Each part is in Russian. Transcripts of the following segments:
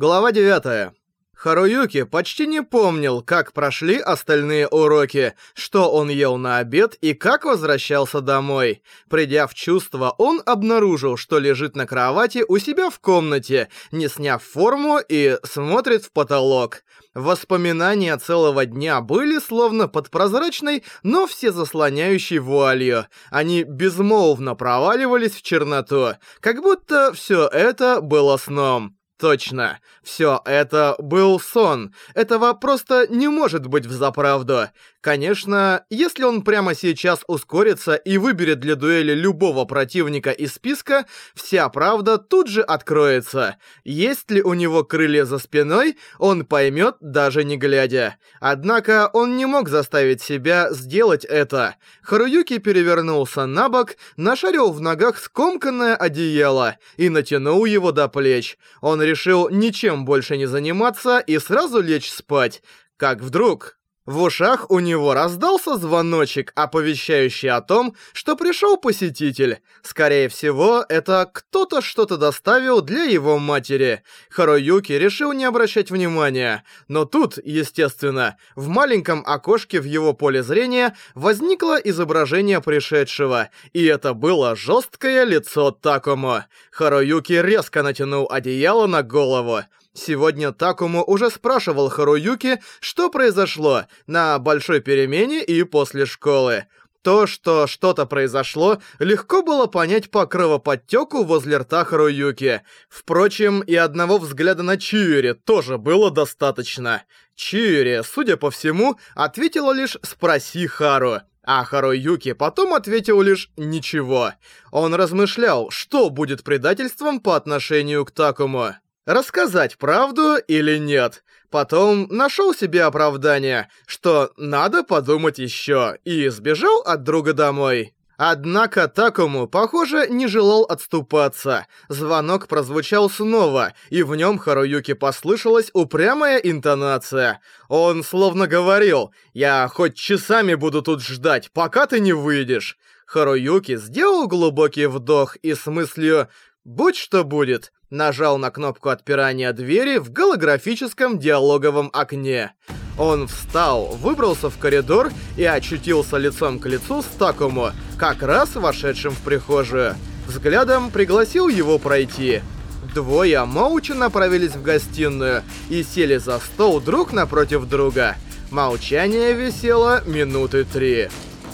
Глава 9. Харуюки почти не помнил, как прошли остальные уроки, что он ел на обед и как возвращался домой. Придя в чувство, он обнаружил, что лежит на кровати у себя в комнате, не сняв форму и смотрит в потолок. Воспоминания целого дня были словно под прозрачной, но всезаслоняющей вуалью. Они безмолвно проваливались в черноту, как будто все это было сном. Точно. Все это был сон. Этого просто не может быть в заправду. Конечно, если он прямо сейчас ускорится и выберет для дуэли любого противника из списка, вся правда тут же откроется. Есть ли у него крылья за спиной, он поймет даже не глядя. Однако он не мог заставить себя сделать это. Харуюки перевернулся на бок, нашарил в ногах скомканное одеяло и натянул его до плеч. Он решил ничем больше не заниматься и сразу лечь спать. Как вдруг... В ушах у него раздался звоночек, оповещающий о том, что пришел посетитель. Скорее всего, это кто-то что-то доставил для его матери. Харуюки решил не обращать внимания. Но тут, естественно, в маленьком окошке в его поле зрения возникло изображение пришедшего. И это было жесткое лицо Такому. Харуюки резко натянул одеяло на голову. Сегодня Такому уже спрашивал Харуюки, что произошло на большой перемене и после школы. То, что что-то произошло, легко было понять по кровоподтёку возле рта Харуюки. Впрочем, и одного взгляда на Чиури тоже было достаточно. Чиури, судя по всему, ответила лишь «спроси Хару». А Харуюки потом ответил лишь «ничего». Он размышлял, что будет предательством по отношению к Такому рассказать правду или нет. Потом нашел себе оправдание, что надо подумать еще, и сбежал от друга домой. Однако Такому, похоже, не желал отступаться. Звонок прозвучал снова, и в нем Харуюки послышалась упрямая интонация. Он словно говорил «Я хоть часами буду тут ждать, пока ты не выйдешь». Харуюки сделал глубокий вдох и с мыслью «Будь что будет», нажал на кнопку отпирания двери в голографическом диалоговом окне. Он встал, выбрался в коридор и очутился лицом к лицу с Такому, как раз вошедшим в прихожую. Взглядом пригласил его пройти. Двое молча направились в гостиную и сели за стол друг напротив друга. Молчание висело минуты три.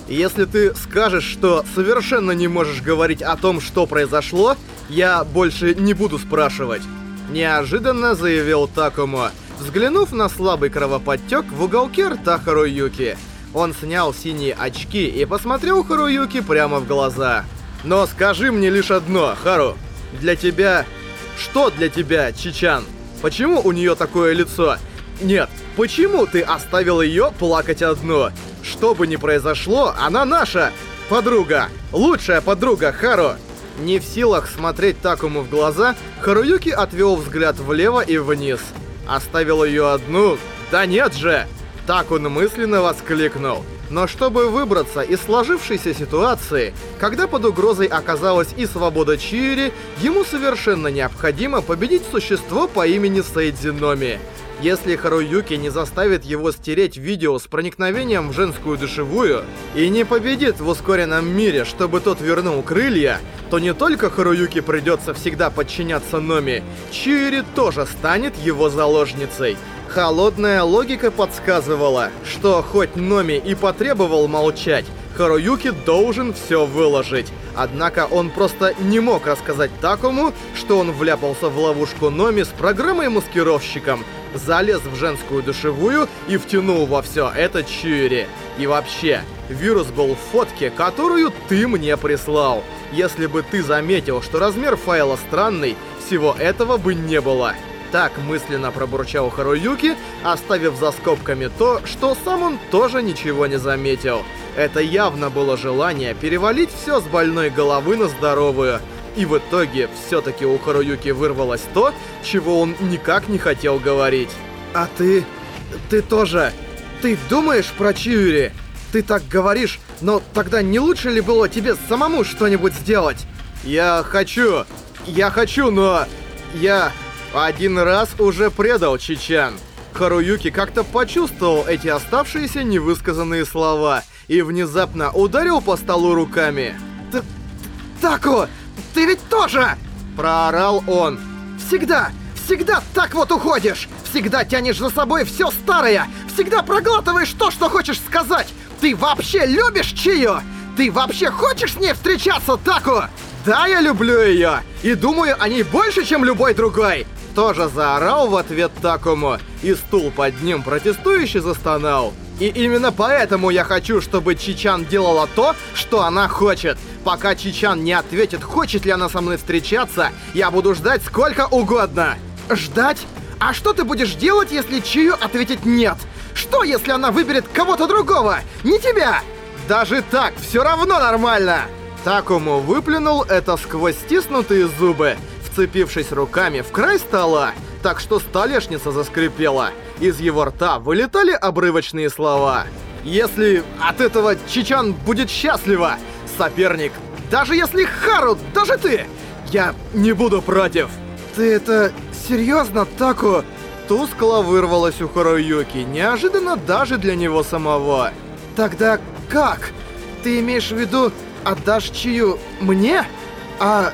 «Если ты скажешь, что совершенно не можешь говорить о том, что произошло», «Я больше не буду спрашивать», — неожиданно заявил Такому, взглянув на слабый кровоподтек в уголке рта Харуюки. Он снял синие очки и посмотрел Харуюки прямо в глаза. «Но скажи мне лишь одно, Хару. Для тебя... Что для тебя, Чичан? Почему у нее такое лицо? Нет, почему ты оставил ее плакать одну? Что бы ни произошло, она наша! Подруга! Лучшая подруга, Хару!» Не в силах смотреть Такому в глаза, Харуюки отвел взгляд влево и вниз. Оставил ее одну? Да нет же! Так он мысленно воскликнул. Но чтобы выбраться из сложившейся ситуации, когда под угрозой оказалась и свобода Чири, ему совершенно необходимо победить существо по имени Сейдзиноми если Харуюки не заставит его стереть видео с проникновением в женскую душевую и не победит в ускоренном мире, чтобы тот вернул крылья, то не только Харуюки придется всегда подчиняться Номи, Чири тоже станет его заложницей. Холодная логика подсказывала, что хоть Номи и потребовал молчать, Харуюки должен все выложить. Однако он просто не мог рассказать Такому, что он вляпался в ловушку Номи с программой-маскировщиком, залез в женскую душевую и втянул во все это Чири. И вообще, вирус был в фотке, которую ты мне прислал. Если бы ты заметил, что размер файла странный, всего этого бы не было так мысленно пробурчал Харуюки, оставив за скобками то, что сам он тоже ничего не заметил. Это явно было желание перевалить все с больной головы на здоровую. И в итоге все-таки у Харуюки вырвалось то, чего он никак не хотел говорить. «А ты... ты тоже... ты думаешь про Чиури? Ты так говоришь, но тогда не лучше ли было тебе самому что-нибудь сделать?» «Я хочу... я хочу, но... я...» Один раз уже предал Чичан. Харуюки как-то почувствовал эти оставшиеся невысказанные слова и внезапно ударил по столу руками. Т «Тако, ты ведь тоже!» – проорал он. «Всегда, всегда так вот уходишь! Всегда тянешь за собой все старое! Всегда проглатываешь то, что хочешь сказать! Ты вообще любишь Чио? Ты вообще хочешь с ней встречаться, Тако?» Да, я люблю ее! И думаю о ней больше, чем любой другой! тоже заорал в ответ такому, и стул под ним протестующий застонал. И именно поэтому я хочу, чтобы Чичан делала то, что она хочет. Пока Чичан не ответит, хочет ли она со мной встречаться, я буду ждать сколько угодно. Ждать? А что ты будешь делать, если Чию ответит «нет»? Что, если она выберет кого-то другого, не тебя? Даже так, все равно нормально! Такому выплюнул это сквозь стиснутые зубы вцепившись руками в край стола, так что столешница заскрипела. Из его рта вылетали обрывочные слова. «Если от этого Чичан будет счастлива, соперник, даже если Хару, даже ты, я не буду против!» «Ты это... серьезно, Таку?» Тускло вырвалось у Харуюки, неожиданно даже для него самого. «Тогда как? Ты имеешь в виду, отдашь чью мне? А...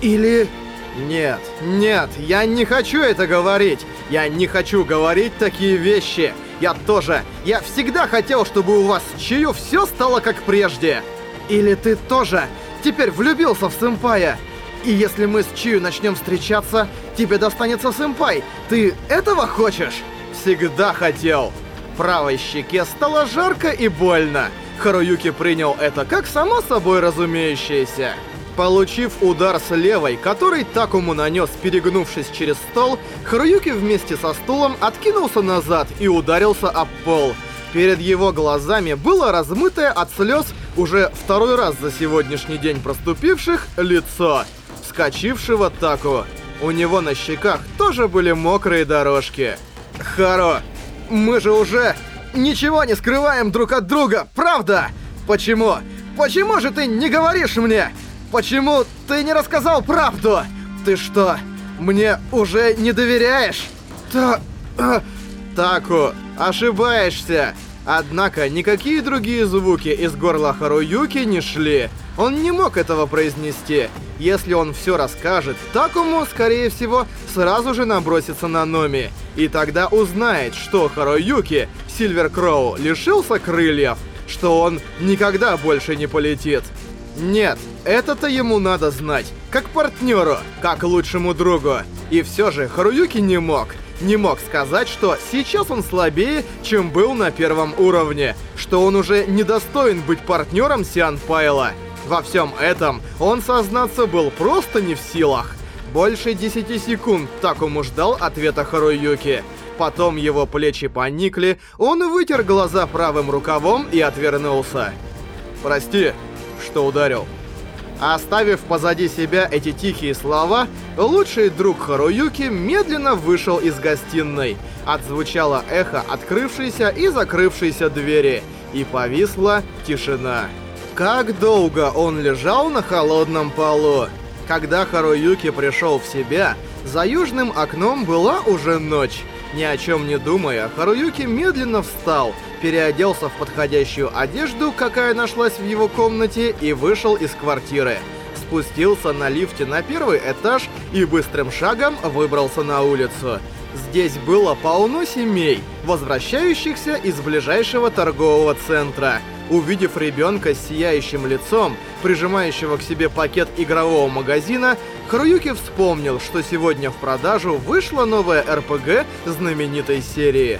или...» Нет, нет, я не хочу это говорить. Я не хочу говорить такие вещи. Я тоже. Я всегда хотел, чтобы у вас с Чию все стало как прежде. Или ты тоже теперь влюбился в сэмпая? И если мы с Чию начнем встречаться, тебе достанется сэмпай. Ты этого хочешь? Всегда хотел. В правой щеке стало жарко и больно. Харуюки принял это как само собой разумеющееся. Получив удар с левой, который Такому нанес, перегнувшись через стол, Харуюки вместе со стулом откинулся назад и ударился об пол. Перед его глазами было размытое от слез, уже второй раз за сегодняшний день проступивших, лицо вскочившего Таку. У него на щеках тоже были мокрые дорожки. Харо, мы же уже ничего не скрываем друг от друга, правда? Почему? Почему же ты не говоришь мне? Почему ты не рассказал правду? Ты что, мне уже не доверяешь? Та... Э, Таку, ошибаешься. Однако никакие другие звуки из горла Харуюки не шли. Он не мог этого произнести. Если он все расскажет, Такому, скорее всего, сразу же набросится на Номи. И тогда узнает, что Харуюки, Сильвер Кроу, лишился крыльев, что он никогда больше не полетит. Нет, это-то ему надо знать, как партнеру, как лучшему другу. И все же Харуюки не мог. Не мог сказать, что сейчас он слабее, чем был на первом уровне. Что он уже недостоин быть партнером Сиан Пайла. Во всем этом он сознаться был просто не в силах. Больше 10 секунд так Такому ждал ответа Харуюки. Потом его плечи поникли, он вытер глаза правым рукавом и отвернулся. «Прости, что ударил». Оставив позади себя эти тихие слова, лучший друг Харуюки медленно вышел из гостиной. Отзвучало эхо открывшейся и закрывшейся двери, и повисла тишина. Как долго он лежал на холодном полу! Когда Харуюки пришел в себя, за южным окном была уже ночь. Ни о чем не думая, Харуюки медленно встал, переоделся в подходящую одежду, какая нашлась в его комнате, и вышел из квартиры. Спустился на лифте на первый этаж и быстрым шагом выбрался на улицу. Здесь было полно семей, возвращающихся из ближайшего торгового центра. Увидев ребенка с сияющим лицом, прижимающего к себе пакет игрового магазина, Харуюки вспомнил, что сегодня в продажу вышла новая РПГ знаменитой серии.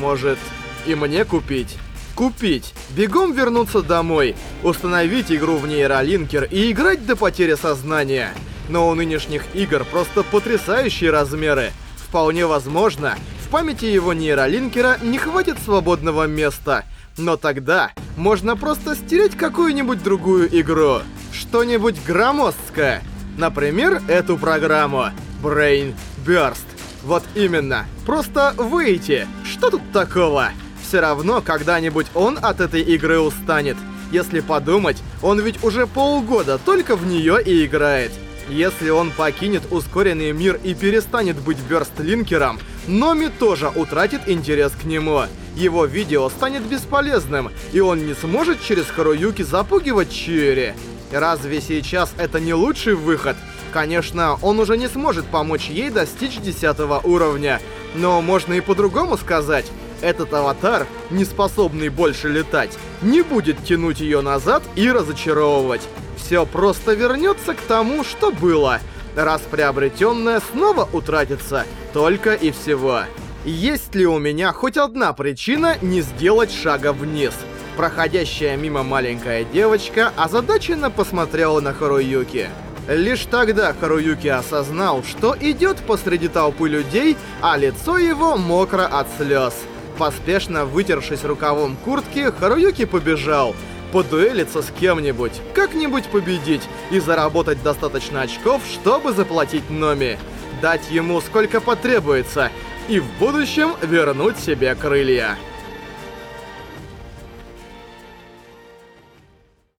Может, и мне купить? Купить, бегом вернуться домой, установить игру в нейролинкер и играть до потери сознания. Но у нынешних игр просто потрясающие размеры. Вполне возможно, в памяти его нейролинкера не хватит свободного места. Но тогда можно просто стереть какую-нибудь другую игру. Что-нибудь громоздкое. Например, эту программу Brain Burst. Вот именно. Просто выйти. Что тут такого? Все равно когда-нибудь он от этой игры устанет. Если подумать, он ведь уже полгода только в нее и играет. Если он покинет ускоренный мир и перестанет быть Бёрстлинкером, Номи тоже утратит интерес к нему. Его видео станет бесполезным, и он не сможет через Харуюки запугивать Чири. Разве сейчас это не лучший выход? Конечно, он уже не сможет помочь ей достичь 10 уровня. Но можно и по-другому сказать. Этот аватар, не способный больше летать, не будет тянуть ее назад и разочаровывать. Все просто вернется к тому, что было. Раз приобретенное снова утратится, только и всего. Есть ли у меня хоть одна причина не сделать шага вниз? Проходящая мимо маленькая девочка озадаченно посмотрела на Харуюки. Лишь тогда Харуюки осознал, что идет посреди толпы людей, а лицо его мокро от слез. Поспешно вытершись рукавом куртки, Харуюки побежал. Подуэлиться с кем-нибудь, как-нибудь победить и заработать достаточно очков, чтобы заплатить Номи. Дать ему сколько потребуется и в будущем вернуть себе крылья.